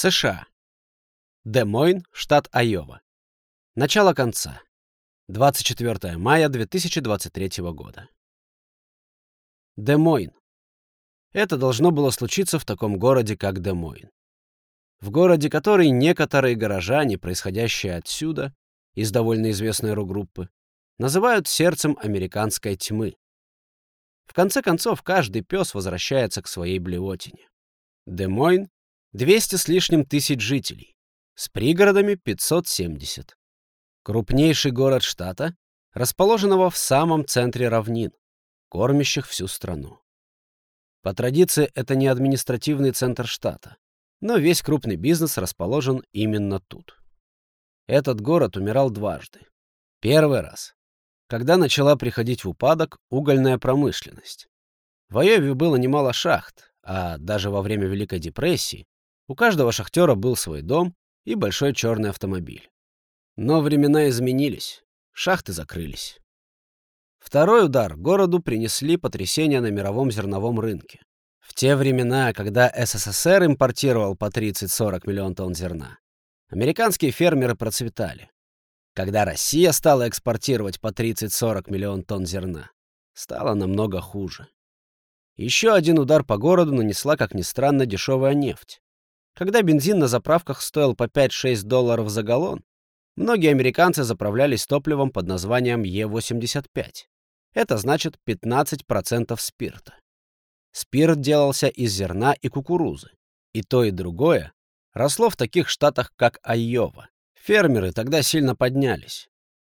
США. Де-Мойн, штат Айова. Начало конца. 24 мая 2023 года. Де-Мойн. Это должно было случиться в таком городе, как Де-Мойн. В городе, который некоторые горожане, происходящие отсюда, из довольно известной рок-группы, называют сердцем американской тьмы. В конце концов, каждый пес возвращается к своей блевотине. Де-Мойн — 200 с лишним тысяч жителей, с пригородами 570. Крупнейший город штата, расположенного в самом центре равнин, кормящих всю страну. По традиции, это не административный центр штата, но весь крупный бизнес расположен именно тут. Этот город умирал дважды. Первый раз, когда начала приходить в упадок угольная промышленность. В Айове было немало шахт, а даже во время Великой депрессии у каждого шахтера был свой дом и большой черный автомобиль. Но времена изменились, шахты закрылись. Второй удар городу принесли потрясения на мировом зерновом рынке. В те времена, когда СССР импортировал по 30-40 миллион тонн зерна, американские фермеры процветали. Когда Россия стала экспортировать по 30-40 миллион тонн зерна, стало намного хуже. Еще один удар по городу нанесла, как ни странно, дешевая нефть. Когда бензин на заправках стоил по 5-6 долларов за галлон, многие американцы заправлялись топливом под названием Е85. Это значит 15% спирта. Спирт делался из зерна и кукурузы. И то, и другое росло в таких штатах, как Айова. Фермеры тогда сильно поднялись.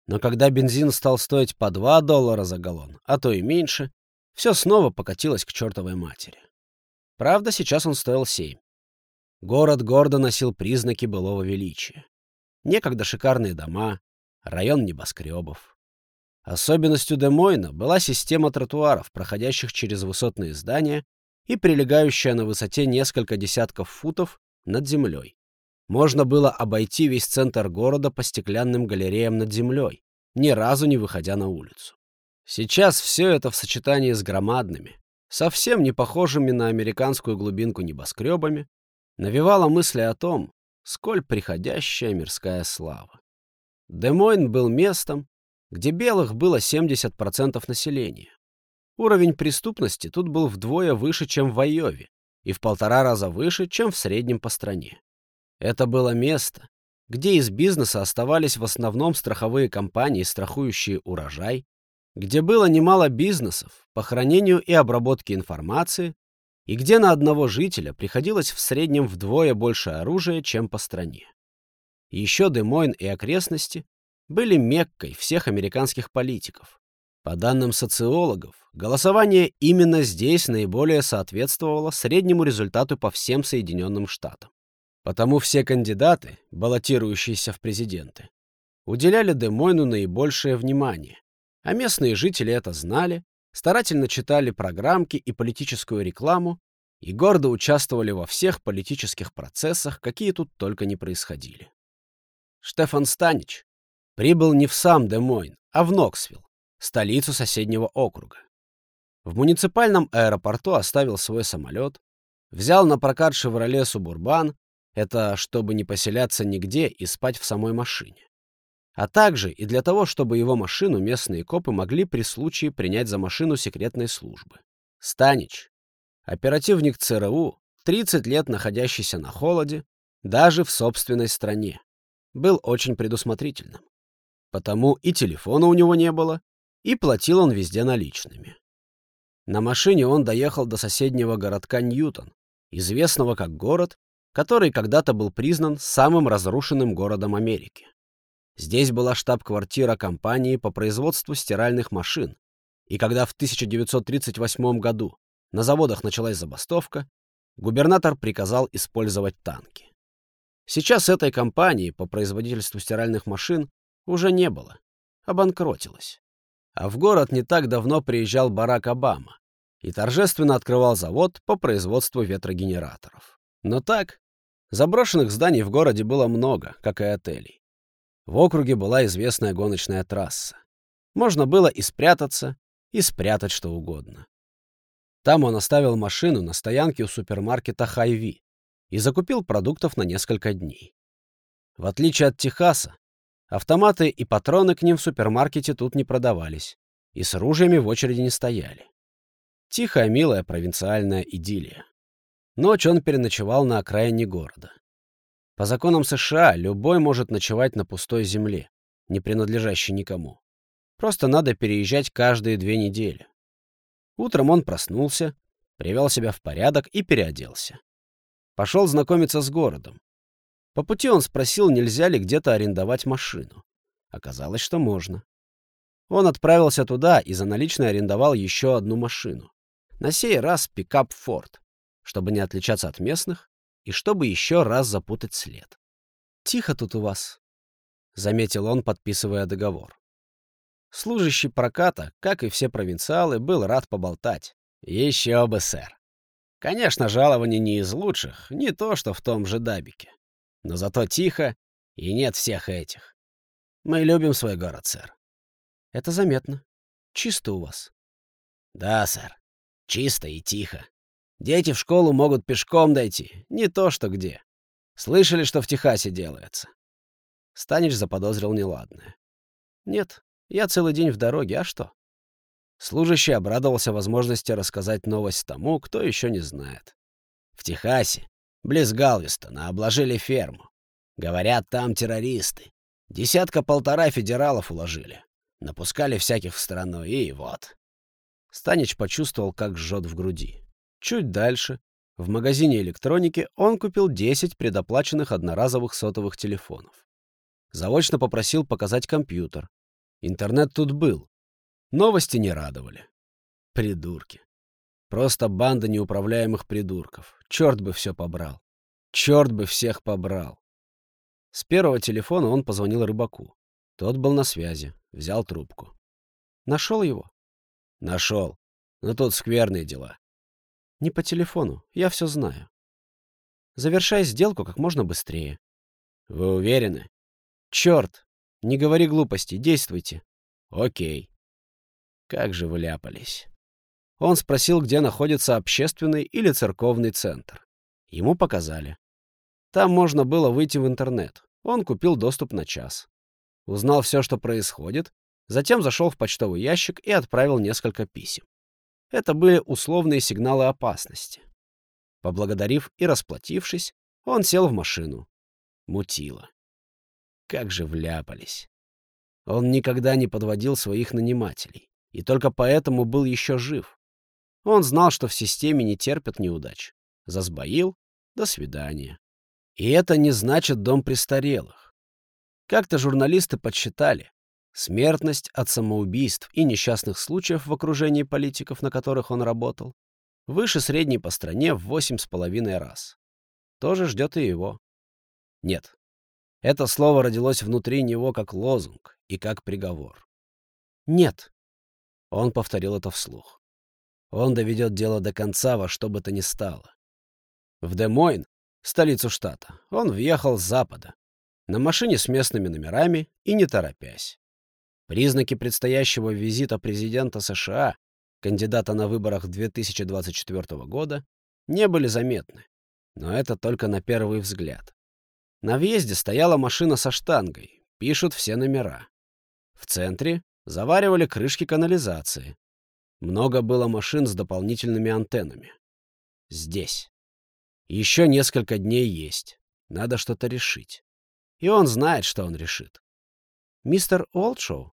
Но когда бензин стал стоить по 2 доллара за галлон, а то и меньше, все снова покатилось к чертовой матери. Правда, сейчас он стоил 7. Город гордо носил признаки былого величия. Некогда шикарные дома, район небоскребов. Особенностью Демойна была система тротуаров, проходящих через высотные здания и прилегающая на высоте несколько десятков футов над землей. Можно было обойти весь центр города по стеклянным галереям над землей, ни разу не выходя на улицу. Сейчас все это в сочетании с громадными, совсем не похожими на американскую глубинку небоскребами, навевала мысли о том, сколь приходящая мирская слава. Демойн был местом, где белых было 70% населения. Уровень преступности тут был вдвое выше, чем в Айове, и в полтора раза выше, чем в среднем по стране. Это было место, где из бизнеса оставались в основном страховые компании, страхующие урожай, где было немало бизнесов по хранению и обработке информации, и где на одного жителя приходилось в среднем вдвое больше оружия, чем по стране. Еще Демойн и окрестности были меккой всех американских политиков. По данным социологов, голосование именно здесь наиболее соответствовало среднему результату по всем Соединенным Штатам. Потому все кандидаты, баллотирующиеся в президенты, уделяли Демойну наибольшее внимание, а местные жители это знали старательно читали программки и политическую рекламу и гордо участвовали во всех политических процессах, какие тут только не происходили. Штефан Станич прибыл не в сам Де-Мойн, а в Ноксвилл, столицу соседнего округа. В муниципальном аэропорту оставил свой самолет, взял на прокат «Шевроле Субурбан», это чтобы не поселяться нигде и спать в самой машине а также и для того, чтобы его машину местные копы могли при случае принять за машину секретной службы. Станич, оперативник ЦРУ, 30 лет находящийся на холоде, даже в собственной стране, был очень предусмотрительным. Потому и телефона у него не было, и платил он везде наличными. На машине он доехал до соседнего городка Ньютон, известного как город, который когда-то был признан самым разрушенным городом Америки. Здесь была штаб-квартира компании по производству стиральных машин. И когда в 1938 году на заводах началась забастовка, губернатор приказал использовать танки. Сейчас этой компании по производительству стиральных машин уже не было, обанкротилась. А в город не так давно приезжал Барак Обама и торжественно открывал завод по производству ветрогенераторов. Но так, заброшенных зданий в городе было много, как и отелей. В округе была известная гоночная трасса. Можно было и спрятаться, и спрятать что угодно. Там он оставил машину на стоянке у супермаркета «Хайви». и закупил продуктов на несколько дней. В отличие от Техаса, автоматы и патроны к ним в супермаркете тут не продавались, и с оружиями в очереди не стояли. Тихая, милая провинциальная идиллия. Ночь он переночевал на окраине города. По законам США любой может ночевать на пустой земле, не принадлежащей никому. Просто надо переезжать каждые две недели. Утром он проснулся, привел себя в порядок и переоделся. Пошел знакомиться с городом. По пути он спросил, нельзя ли где-то арендовать машину. Оказалось, что можно. Он отправился туда и за наличные арендовал еще одну машину. На сей раз пикап «Форд», чтобы не отличаться от местных и чтобы еще раз запутать след. «Тихо тут у вас», — заметил он, подписывая договор. Служащий проката, как и все провинциалы, был рад поболтать. Еще бы, сэр. Конечно, жалование не из лучших, не то, что в том же Дабике. Но зато тихо, и нет всех этих. Мы любим свой город, сэр. Это заметно. Чисто у вас. Да, сэр. Чисто и тихо. Дети в школу могут пешком дойти, не то что где. Слышали, что в Техасе делается? Станич заподозрил неладное. Нет, я целый день в дороге, а что? Служащий обрадовался возможности рассказать новость тому, кто еще не знает. В Техасе, близ Галвестона, обложили ферму. Говорят, там террористы. Десятка-полтора федералов уложили. Напускали всяких в страну, и вот. Станич почувствовал, как жжет в груди. Чуть дальше, в магазине электроники, он купил 10 предоплаченных одноразовых сотовых телефонов. Заочно попросил показать компьютер, Интернет тут был. Новости не радовали. Придурки. Просто банда неуправляемых придурков. Черт бы все побрал. Черт бы всех побрал. С первого телефона он позвонил рыбаку. Тот был на связи, взял трубку. Нашел его? Нашел. Но тут скверные дела. Не по телефону, я все знаю. Завершай сделку как можно быстрее. Вы уверены? Черт, не говори глупостей, действуйте. Окей. Как же вы. Он спросил, где находится общественный или церковный центр. Ему показали. Там можно было выйти в интернет. Он купил доступ на час. Узнал все, что происходит, затем зашел в почтовый ящик и отправил несколько писем. Это были условные сигналы опасности. Поблагодарив и расплатившись, он сел в машину. Мутило. Как же вляпались. Он никогда не подводил своих нанимателей, и только поэтому был еще жив. Он знал, что в системе не терпят неудач. Засбоил — до свидания. И это не значит дом престарелых. Как-то журналисты подсчитали, смертность от самоубийств и несчастных случаев в окружении политиков, на которых он работал, выше средней по стране в восемь с половиной раз. Тоже ждет и его. Нет, это слово родилось внутри него как лозунг и как приговор. «Нет», — он повторил это вслух. Он доведет дело до конца во что бы то ни стало. В Демойн, столицу штата, он въехал с запада, на машине с местными номерами и не торопясь. Признаки предстоящего визита президента США, кандидата на выборах 2024 года, не были заметны, но это только на первый взгляд. На въезде стояла машина со штангой, пишут все номера. В центре заваривали крышки канализации. Много было машин с дополнительными антеннами. Здесь. Еще несколько дней есть. Надо что-то решить. И он знает, что он решит. Мистер Уолтшоу?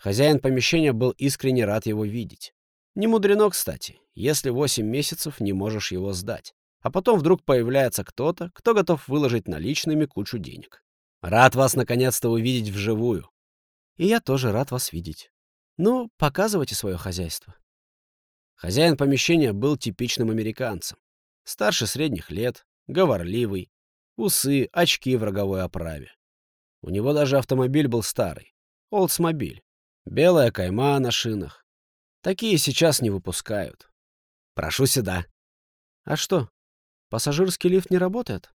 Хозяин помещения был искренне рад его видеть. Не мудрено, кстати, если восемь месяцев не можешь его сдать а потом вдруг появляется кто-то, кто готов выложить наличными кучу денег. Рад вас наконец-то увидеть вживую. И я тоже рад вас видеть. Ну, показывайте свое хозяйство. Хозяин помещения был типичным американцем. Старше средних лет, говорливый, усы, очки в роговой оправе. У него даже автомобиль был старый. Олдсмобиль. Белая кайма на шинах. Такие сейчас не выпускают. Прошу сюда. А что, Пассажирский лифт не работает?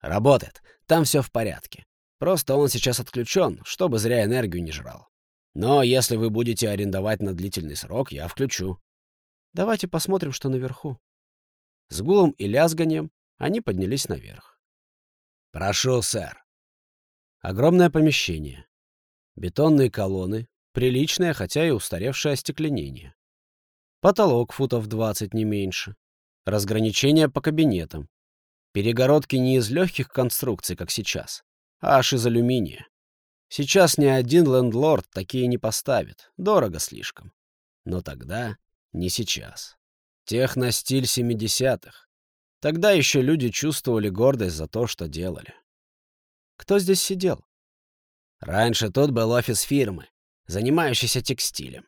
Работает. Там все в порядке. Просто он сейчас отключен, чтобы зря энергию не жрал. Но если вы будете арендовать на длительный срок, я включу. Давайте посмотрим, что наверху. С гулом и лязганием Они поднялись наверх. «Прошу, сэр». Огромное помещение. Бетонные колонны, приличное, хотя и устаревшее остекленение. Потолок футов 20 не меньше. Разграничения по кабинетам. Перегородки не из легких конструкций, как сейчас, а аж из алюминия. Сейчас ни один лендлорд такие не поставит, дорого слишком. Но тогда не сейчас. Техностиль 70-х. Тогда еще люди чувствовали гордость за то, что делали. Кто здесь сидел? Раньше тут был офис фирмы, занимающийся текстилем.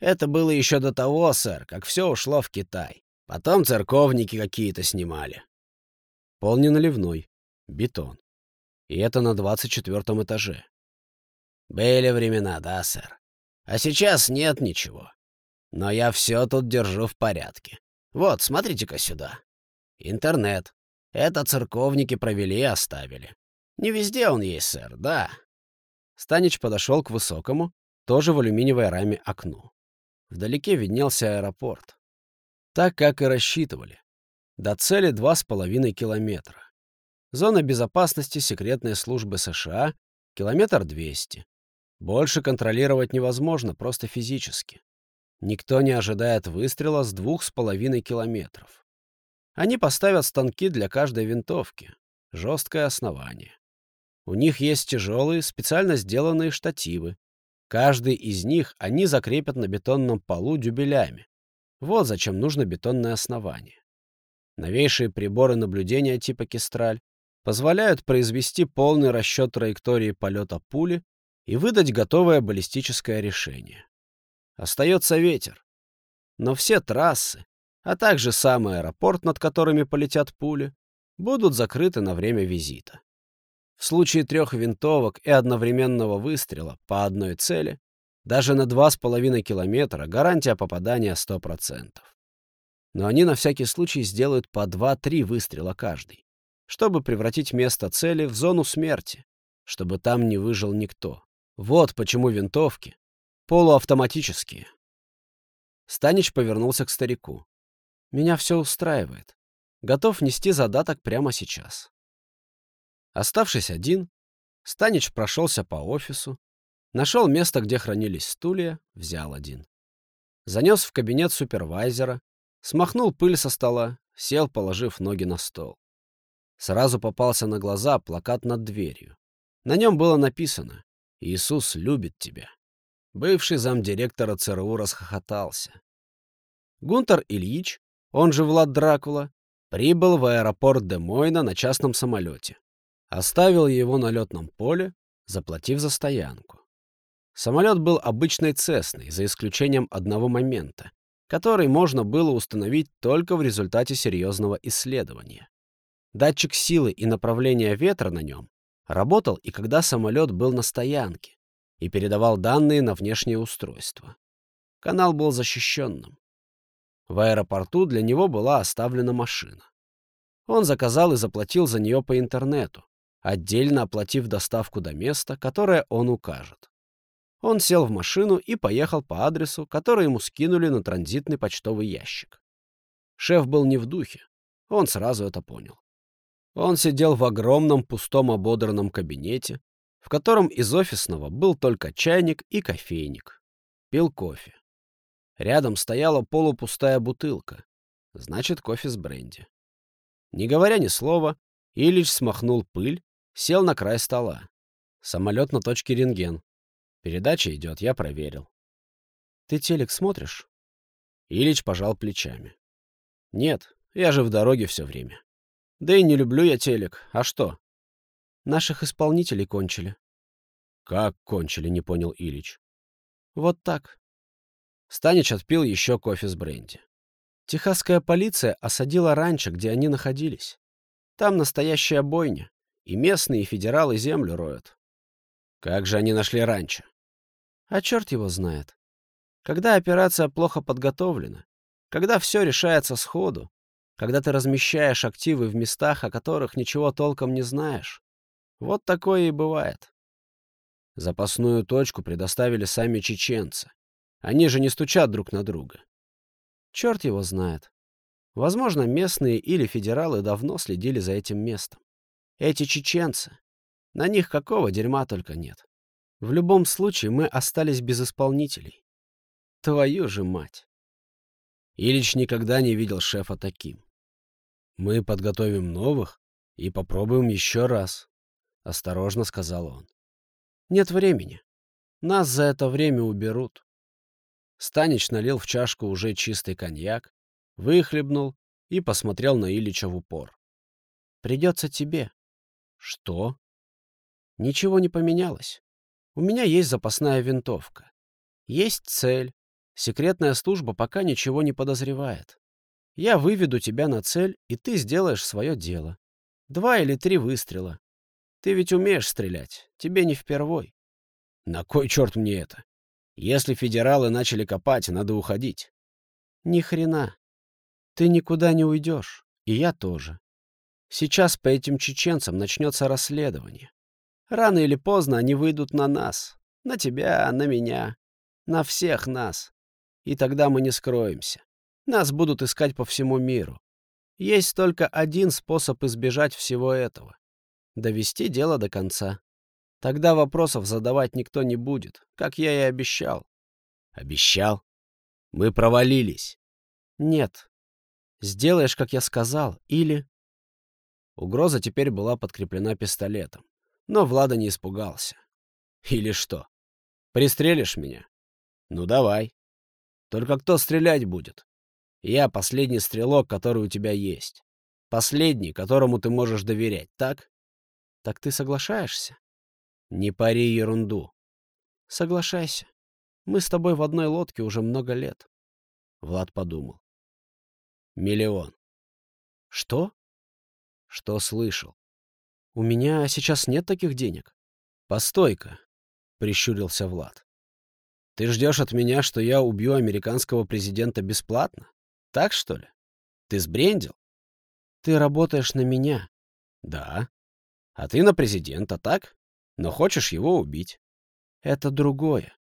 Это было еще до того, сэр, как все ушло в Китай. Потом церковники какие-то снимали. Пол не наливной, бетон. И это на 24 этаже. Были времена, да, сэр. А сейчас нет ничего. Но я все тут держу в порядке. Вот, смотрите-ка сюда. Интернет. Это церковники провели и оставили. Не везде он есть, сэр, да. Станич подошел к высокому, тоже в алюминиевой раме окну. Вдалеке виднелся аэропорт. Так, как и рассчитывали. До цели два с половиной километра. Зона безопасности секретной службы США — километр двести. Больше контролировать невозможно, просто физически. Никто не ожидает выстрела с двух с половиной километров. Они поставят станки для каждой винтовки. Жесткое основание. У них есть тяжелые, специально сделанные штативы. Каждый из них они закрепят на бетонном полу дюбелями. Вот зачем нужно бетонное основание. Новейшие приборы наблюдения типа Кестраль позволяют произвести полный расчет траектории полета пули и выдать готовое баллистическое решение. Остается ветер. Но все трассы, а также сам аэропорт, над которыми полетят пули, будут закрыты на время визита. В случае трех винтовок и одновременного выстрела по одной цели, даже на 2,5 километра гарантия попадания 100%. Но они на всякий случай сделают по 2-3 выстрела каждый, чтобы превратить место цели в зону смерти, чтобы там не выжил никто. Вот почему винтовки полуавтоматические. Станич повернулся к старику. Меня все устраивает. Готов нести задаток прямо сейчас. Оставшись один, Станич прошелся по офису, нашел место, где хранились стулья, взял один. Занес в кабинет супервайзера, смахнул пыль со стола, сел, положив ноги на стол. Сразу попался на глаза плакат над дверью. На нем было написано Иисус любит тебя. Бывший замдиректора ЦРУ расхохотался. Гунтер Ильич, он же Влад Дракула, прибыл в аэропорт Демойна на частном самолете. Оставил его на летном поле, заплатив за стоянку. Самолет был обычной цесной, за исключением одного момента, который можно было установить только в результате серьезного исследования. Датчик силы и направления ветра на нем Работал и когда самолет был на стоянке и передавал данные на внешнее устройство. Канал был защищенным. В аэропорту для него была оставлена машина. Он заказал и заплатил за нее по интернету, отдельно оплатив доставку до места, которое он укажет. Он сел в машину и поехал по адресу, который ему скинули на транзитный почтовый ящик. Шеф был не в духе. Он сразу это понял. Он сидел в огромном пустом ободранном кабинете, в котором из офисного был только чайник и кофейник. Пил кофе. Рядом стояла полупустая бутылка. Значит, кофе с бренди. Не говоря ни слова, Ильич смахнул пыль, сел на край стола. Самолет на точке рентген. Передача идет, я проверил. «Ты телек смотришь?» Ильич пожал плечами. «Нет, я же в дороге все время». Да и не люблю я телек. А что? Наших исполнителей кончили. Как кончили, не понял Ильич. Вот так. Станич отпил еще кофе с бренди. Техасская полиция осадила ранчо, где они находились. Там настоящая бойня. И местные, и федералы землю роют. Как же они нашли ранчо? А черт его знает. Когда операция плохо подготовлена, когда все решается сходу, когда ты размещаешь активы в местах, о которых ничего толком не знаешь. Вот такое и бывает. Запасную точку предоставили сами чеченцы. Они же не стучат друг на друга. Черт его знает. Возможно, местные или федералы давно следили за этим местом. Эти чеченцы. На них какого дерьма только нет. В любом случае мы остались без исполнителей. Твою же мать. Ильич никогда не видел шефа таким. «Мы подготовим новых и попробуем еще раз», — осторожно сказал он. «Нет времени. Нас за это время уберут». Станич налил в чашку уже чистый коньяк, выхлебнул и посмотрел на Ильича в упор. «Придется тебе». «Что?» «Ничего не поменялось. У меня есть запасная винтовка. Есть цель. Секретная служба пока ничего не подозревает. Я выведу тебя на цель, и ты сделаешь свое дело. Два или три выстрела. Ты ведь умеешь стрелять. Тебе не впервой. На кой черт мне это? Если федералы начали копать, надо уходить. Ни хрена. Ты никуда не уйдешь, и я тоже. Сейчас по этим чеченцам начнется расследование. Рано или поздно они выйдут на нас. На тебя, на меня. На всех нас. И тогда мы не скроемся. Нас будут искать по всему миру. Есть только один способ избежать всего этого. Довести дело до конца. Тогда вопросов задавать никто не будет, как я и обещал. Обещал? Мы провалились. Нет, Сделаешь, как я сказал, или...» Угроза теперь была подкреплена пистолетом. Но Влада не испугался. «Или что? Пристрелишь меня? Ну, давай. Только кто стрелять будет? Я последний стрелок, который у тебя есть. Последний, которому ты можешь доверять, так? Так ты соглашаешься? Не пари ерунду. Соглашайся. Мы с тобой в одной лодке уже много лет. Влад подумал. Миллион. Что? Что слышал? У меня сейчас нет таких денег. Постой-ка, прищурился Влад. Ты ждешь от меня, что я убью американского президента бесплатно? Так что ли? Ты сбрендил? Ты работаешь на меня. Да. А ты на президента, так? Но хочешь его убить. Это другое.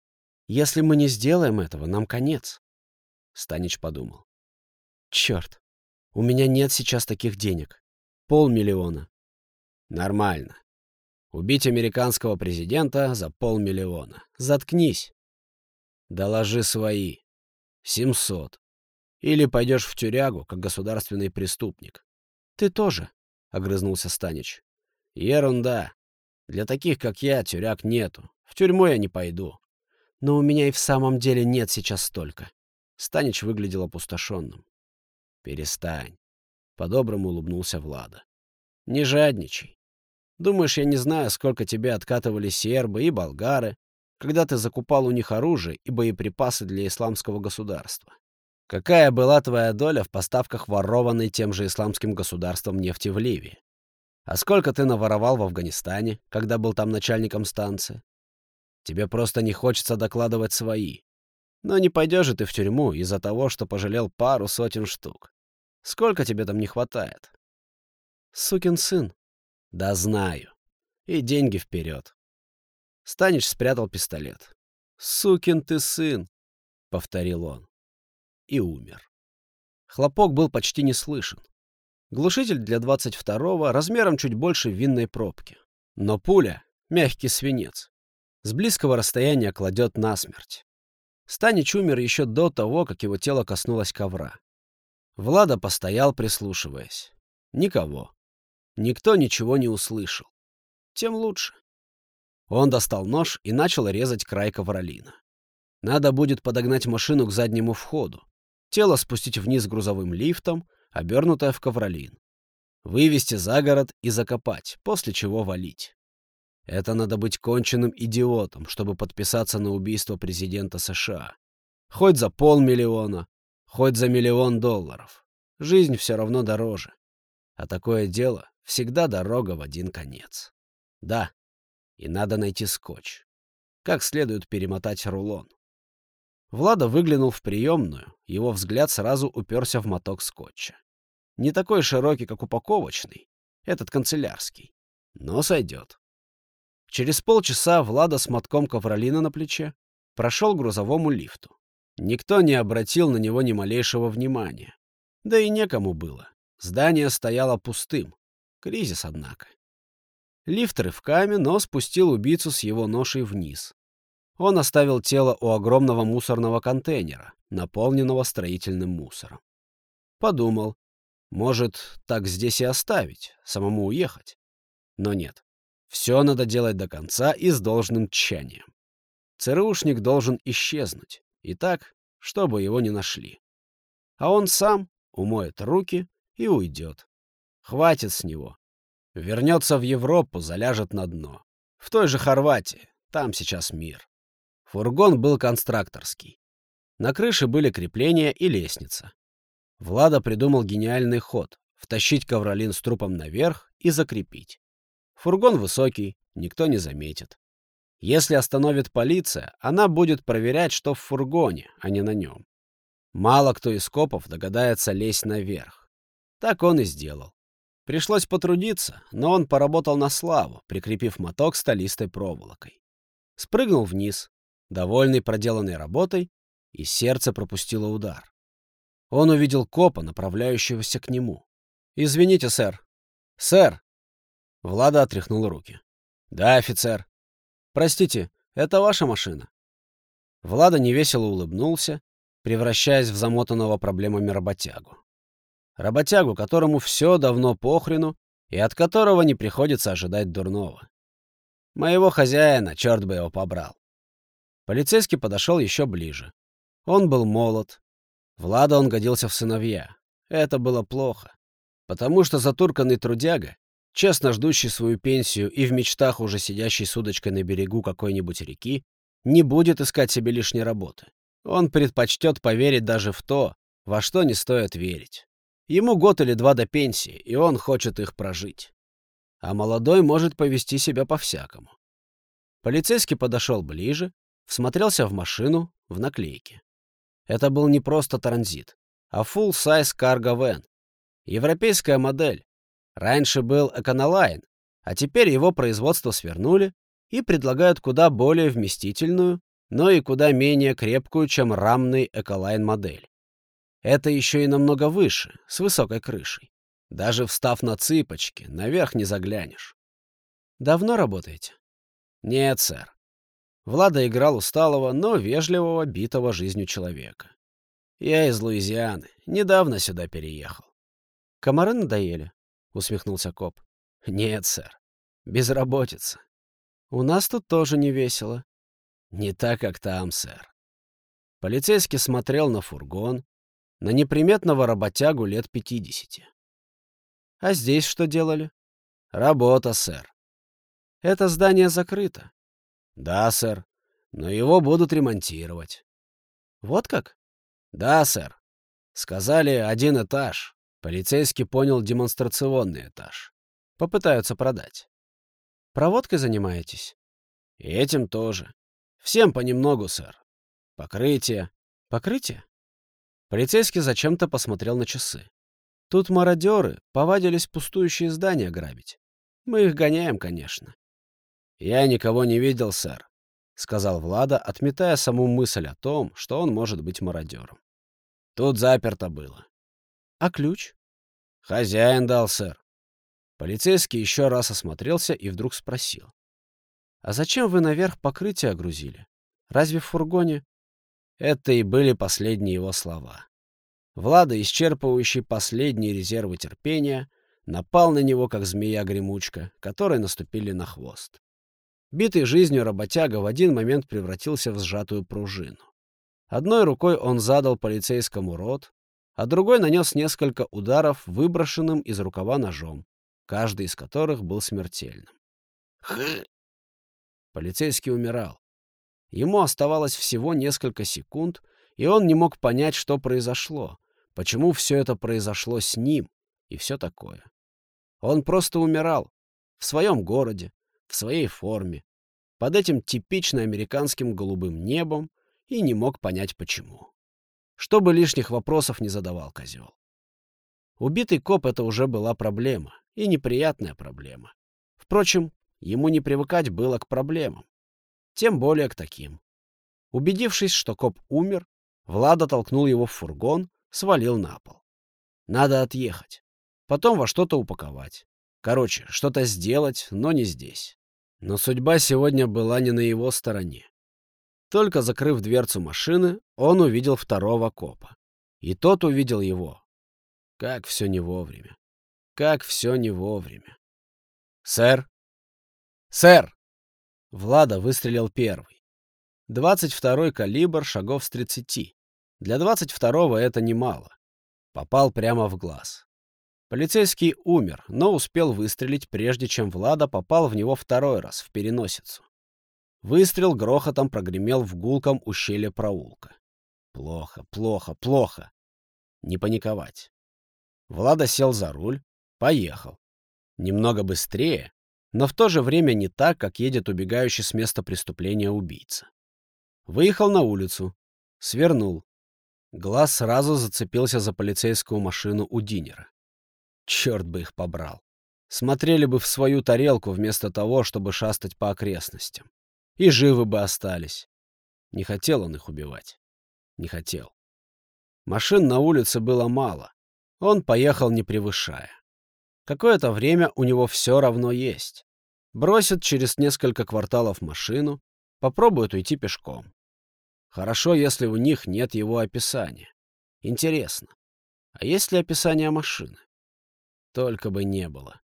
Если мы не сделаем этого, нам конец. Станич подумал. Черт, у меня нет сейчас таких денег. Полмиллиона. Нормально. Убить американского президента за полмиллиона. Заткнись. Доложи свои. Семьсот. Или пойдешь в тюрягу, как государственный преступник. Ты тоже, — огрызнулся Станич. Ерунда. Для таких, как я, тюряг нету. В тюрьму я не пойду. Но у меня и в самом деле нет сейчас столько. Станич выглядел опустошенным. «Перестань», — по-доброму улыбнулся Влада. «Не жадничай. Думаешь, я не знаю, сколько тебе откатывали сербы и болгары, когда ты закупал у них оружие и боеприпасы для исламского государства? Какая была твоя доля в поставках ворованной тем же исламским государством нефти в Ливии? А сколько ты наворовал в Афганистане, когда был там начальником станции? Тебе просто не хочется докладывать свои. Но не пойдешь же ты в тюрьму из-за того, что пожалел пару сотен штук. Сколько тебе там не хватает? Сукин сын. Да знаю. И деньги вперед. Станич спрятал пистолет. Сукин ты сын, повторил он. И умер. Хлопок был почти не слышен. Глушитель для 22-го размером чуть больше винной пробки. Но пуля — мягкий свинец. С близкого расстояния кладет насмерть. Станич умер еще до того, как его тело коснулось ковра. Влада постоял, прислушиваясь. Никого. Никто ничего не услышал. Тем лучше. Он достал нож и начал резать край ковролина. Надо будет подогнать машину к заднему входу, тело спустить вниз грузовым лифтом, обернутое в ковролин, вывести за город и закопать, после чего валить. Это надо быть конченным идиотом, чтобы подписаться на убийство президента США. Хоть за полмиллиона, Хоть за миллион долларов. Жизнь все равно дороже. А такое дело всегда дорога в один конец. Да, и надо найти скотч. Как следует перемотать рулон. Влада выглянул в приемную, его взгляд сразу уперся в моток скотча. Не такой широкий, как упаковочный, этот канцелярский, но сойдет. Через полчаса Влада с мотком ковролина на плече прошел к грузовому лифту. Никто не обратил на него ни малейшего внимания. Да и некому было. Здание стояло пустым. Кризис, однако. Лифт рывками, но спустил убийцу с его ношей вниз. Он оставил тело у огромного мусорного контейнера, наполненного строительным мусором. Подумал, может, так здесь и оставить, самому уехать. Но нет. Все надо делать до конца и с должным тщанием. ЦРУшник должен исчезнуть. И так, чтобы его не нашли. А он сам умоет руки и уйдет. Хватит с него. Вернется в Европу, заляжет на дно. В той же Хорватии. Там сейчас мир. Фургон был констракторский. На крыше были крепления и лестница. Влада придумал гениальный ход — втащить ковролин с трупом наверх и закрепить. Фургон высокий, никто не заметит. Если остановит полиция, она будет проверять, что в фургоне, а не на нем. Мало кто из копов догадается лезть наверх. Так он и сделал. Пришлось потрудиться, но он поработал на славу, прикрепив моток столистой проволокой. Спрыгнул вниз, довольный проделанной работой, и сердце пропустило удар. Он увидел копа, направляющегося к нему. «Извините, сэр». «Сэр!» Влада отряхнул руки. «Да, офицер». «Простите, это ваша машина?» Влада невесело улыбнулся, превращаясь в замотанного проблемами работягу. Работягу, которому все давно похрену и от которого не приходится ожидать дурного. Моего хозяина, черт бы его побрал. Полицейский подошел еще ближе. Он был молод. Влада он годился в сыновья. Это было плохо. Потому что затурканный трудяга, честно ждущий свою пенсию и в мечтах уже сидящий с удочкой на берегу какой-нибудь реки, не будет искать себе лишней работы. Он предпочтет поверить даже в то, во что не стоит верить. Ему год или два до пенсии, и он хочет их прожить. А молодой может повести себя по-всякому. Полицейский подошел ближе, Всмотрелся в машину, в наклейки. Это был не просто транзит, а full-size cargo van. Европейская модель. Раньше был Econoline, а теперь его производство свернули и предлагают куда более вместительную, но и куда менее крепкую, чем рамный Ecoline модель. Это еще и намного выше, с высокой крышей. Даже встав на цыпочки, наверх не заглянешь. Давно работаете? Нет, сэр. Влада играл усталого, но вежливого, битого жизнью человека. «Я из Луизианы. Недавно сюда переехал». «Комары надоели?» — усмехнулся коп. «Нет, сэр. Безработица. У нас тут тоже не весело». «Не так, как там, сэр». Полицейский смотрел на фургон, на неприметного работягу лет пятидесяти. «А здесь что делали?» «Работа, сэр». «Это здание закрыто. Да, сэр. Но его будут ремонтировать. Вот как? Да, сэр. Сказали один этаж. Полицейский понял демонстрационный этаж. Попытаются продать. Проводкой занимаетесь? И этим тоже. Всем понемногу, сэр. Покрытие. Покрытие? Полицейский зачем-то посмотрел на часы. Тут мародеры повадились пустующие здания грабить. Мы их гоняем, конечно. «Я никого не видел, сэр», — сказал Влада, отметая саму мысль о том, что он может быть мародером. «Тут заперто было». «А ключ?» «Хозяин дал, сэр». Полицейский еще раз осмотрелся и вдруг спросил. «А зачем вы наверх покрытие грузили? Разве в фургоне?» Это и были последние его слова. Влада, исчерпывающий последние резервы терпения, напал на него, как змея-гремучка, которой наступили на хвост. Битый жизнью работяга в один момент превратился в сжатую пружину. Одной рукой он задал полицейскому рот, а другой нанес несколько ударов выброшенным из рукава ножом, каждый из которых был смертельным. Х! Полицейский умирал. Ему оставалось всего несколько секунд, и он не мог понять, что произошло, почему все это произошло с ним и все такое. Он просто умирал в своем городе, в своей форме, под этим типично американским голубым небом и не мог понять почему. Чтобы лишних вопросов не задавал козел. Убитый коп — это уже была проблема, и неприятная проблема. Впрочем, ему не привыкать было к проблемам. Тем более к таким. Убедившись, что коп умер, Влада толкнул его в фургон, свалил на пол. Надо отъехать. Потом во что-то упаковать. Короче, что-то сделать, но не здесь. Но судьба сегодня была не на его стороне. Только закрыв дверцу машины, он увидел второго копа. И тот увидел его. Как все не вовремя. Как все не вовремя. «Сэр!» «Сэр!» Влада выстрелил первый. 22-й калибр шагов с 30. Для 22-го это немало. Попал прямо в глаз. Полицейский умер, но успел выстрелить, прежде чем Влада попал в него второй раз, в переносицу. Выстрел грохотом прогремел в гулком ущелье проулка. Плохо, плохо, плохо. Не паниковать. Влада сел за руль, поехал. Немного быстрее, но в то же время не так, как едет убегающий с места преступления убийца. Выехал на улицу, свернул. Глаз сразу зацепился за полицейскую машину у Динера. Черт бы их побрал. Смотрели бы в свою тарелку вместо того, чтобы шастать по окрестностям. И живы бы остались. Не хотел он их убивать. Не хотел. Машин на улице было мало. Он поехал не превышая. Какое-то время у него все равно есть. Бросит через несколько кварталов машину, попробует уйти пешком. Хорошо, если у них нет его описания. Интересно, а есть ли описание машины? Только бы не было.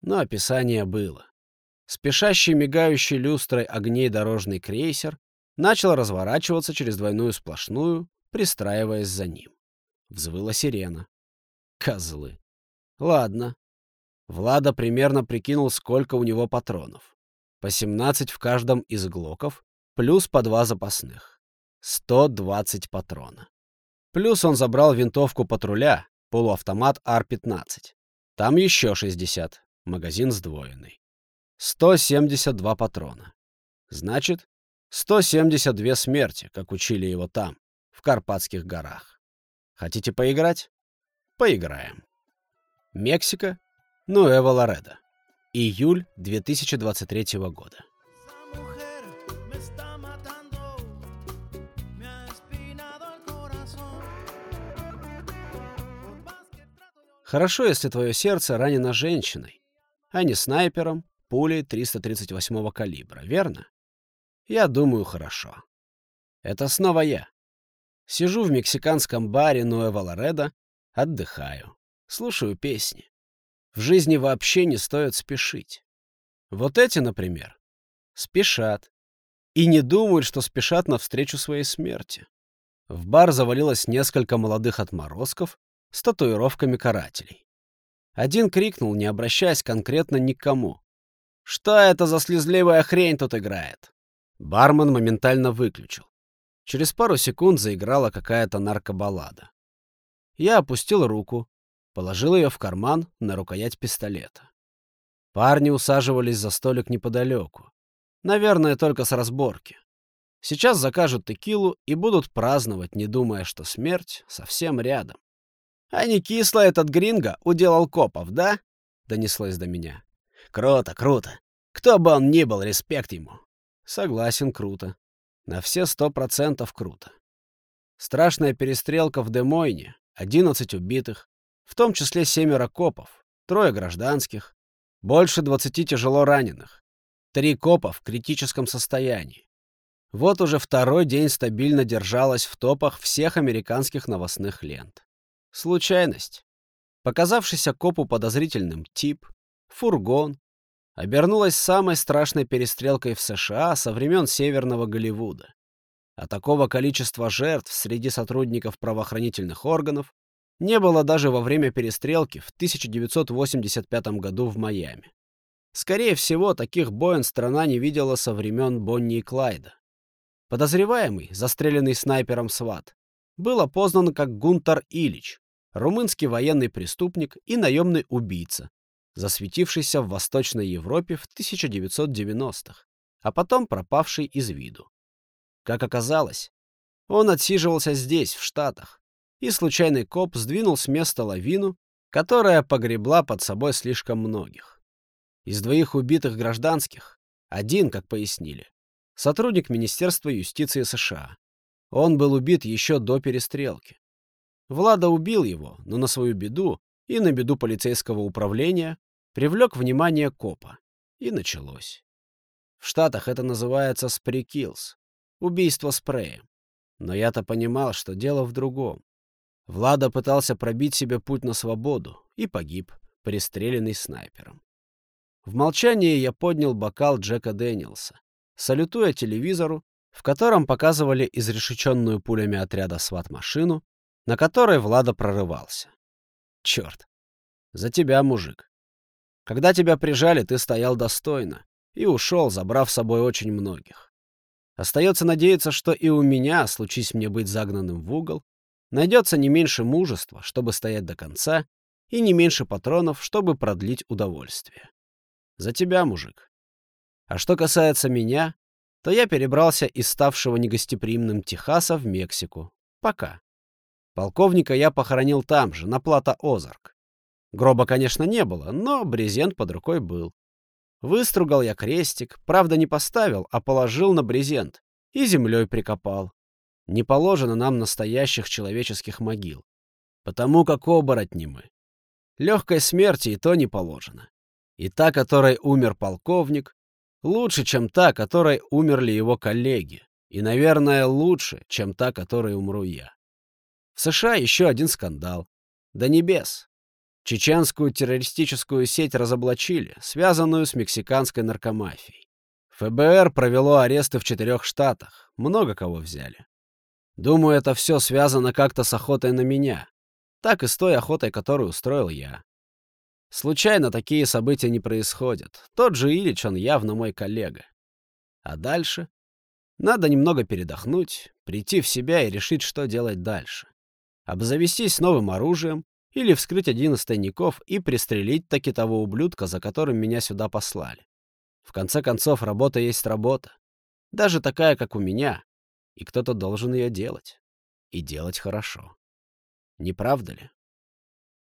Но описание было. Спешащий мигающий люстрой огней дорожный крейсер начал разворачиваться через двойную сплошную, пристраиваясь за ним. Взвыла сирена. Козлы. Ладно, Влада примерно прикинул, сколько у него патронов. По 17 в каждом из глоков, плюс по два запасных. 120 патрона. Плюс он забрал винтовку патруля, полуавтомат Ар-15. Там еще 60, магазин сдвоенный. 172 патрона. Значит, 172 смерти, как учили его там, в Карпатских горах. Хотите поиграть? Поиграем. Мексика, Нуэва Лоредо. Июль 2023 года. Хорошо, если твое сердце ранено женщиной, а не снайпером, пулей 338 калибра, верно? Я думаю, хорошо. Это снова я. Сижу в мексиканском баре Нуэва Лоредо, отдыхаю, слушаю песни. В жизни вообще не стоит спешить. Вот эти, например, спешат. И не думают, что спешат навстречу своей смерти. В бар завалилось несколько молодых отморозков с татуировками карателей. Один крикнул, не обращаясь конкретно ни к кому. «Что это за слезливая хрень тут играет?» Бармен моментально выключил. Через пару секунд заиграла какая-то наркобаллада. Я опустил руку, Положил ее в карман на рукоять пистолета. Парни усаживались за столик неподалеку. Наверное, только с разборки. Сейчас закажут текилу и будут праздновать, не думая, что смерть совсем рядом. «А не кисло этот гринго уделал копов, да?» — донеслось до меня. «Круто, круто. Кто бы он ни был, респект ему». Согласен, круто. На все сто процентов круто. Страшная перестрелка в Демойне, одиннадцать убитых, в том числе семеро копов, трое гражданских, больше двадцати тяжело раненых, три копа в критическом состоянии. Вот уже второй день стабильно держалась в топах всех американских новостных лент. Случайность. Показавшийся копу подозрительным тип, фургон, обернулась самой страшной перестрелкой в США со времен Северного Голливуда. А такого количества жертв среди сотрудников правоохранительных органов не было даже во время перестрелки в 1985 году в Майами. Скорее всего, таких боен страна не видела со времен Бонни и Клайда. Подозреваемый, застреленный снайпером СВАТ, был опознан как Гунтар Илич, румынский военный преступник и наемный убийца, засветившийся в Восточной Европе в 1990-х, а потом пропавший из виду. Как оказалось, он отсиживался здесь, в Штатах, и случайный коп сдвинул с места лавину, которая погребла под собой слишком многих. Из двоих убитых гражданских один, как пояснили, сотрудник Министерства юстиции США. Он был убит еще до перестрелки. Влада убил его, но на свою беду и на беду полицейского управления привлек внимание копа. И началось. В Штатах это называется сприкилс — убийство спреем. Но я-то понимал, что дело в другом. Влада пытался пробить себе путь на свободу и погиб, пристреленный снайпером. В молчании я поднял бокал Джека Дэниелса, салютуя телевизору, в котором показывали изрешеченную пулями отряда сват-машину, на которой Влада прорывался. Черт. За тебя, мужик. Когда тебя прижали, ты стоял достойно и ушел, забрав с собой очень многих. Остается надеяться, что и у меня, случись мне быть загнанным в угол, найдется не меньше мужества, чтобы стоять до конца, и не меньше патронов, чтобы продлить удовольствие. За тебя, мужик. А что касается меня, то я перебрался из ставшего негостеприимным Техаса в Мексику. Пока. Полковника я похоронил там же, на Плата-Озарк. Гроба, конечно, не было, но брезент под рукой был. Выстругал я крестик, правда, не поставил, а положил на брезент и землей прикопал. Не положено нам настоящих человеческих могил, потому как оборотни мы. Легкой смерти и то не положено. И та, которой умер полковник, лучше, чем та, которой умерли его коллеги. И, наверное, лучше, чем та, которой умру я. В США еще один скандал. До небес. Чеченскую террористическую сеть разоблачили, связанную с мексиканской наркомафией. ФБР провело аресты в четырех штатах. Много кого взяли. Думаю, это все связано как-то с охотой на меня. Так и с той охотой, которую устроил я. Случайно такие события не происходят. Тот же Ильич, он явно мой коллега. А дальше? Надо немного передохнуть, прийти в себя и решить, что делать дальше. Обзавестись новым оружием или вскрыть один из тайников и пристрелить таки того ублюдка, за которым меня сюда послали. В конце концов, работа есть работа. Даже такая, как у меня. И кто-то должен ее делать. И делать хорошо. Не правда ли?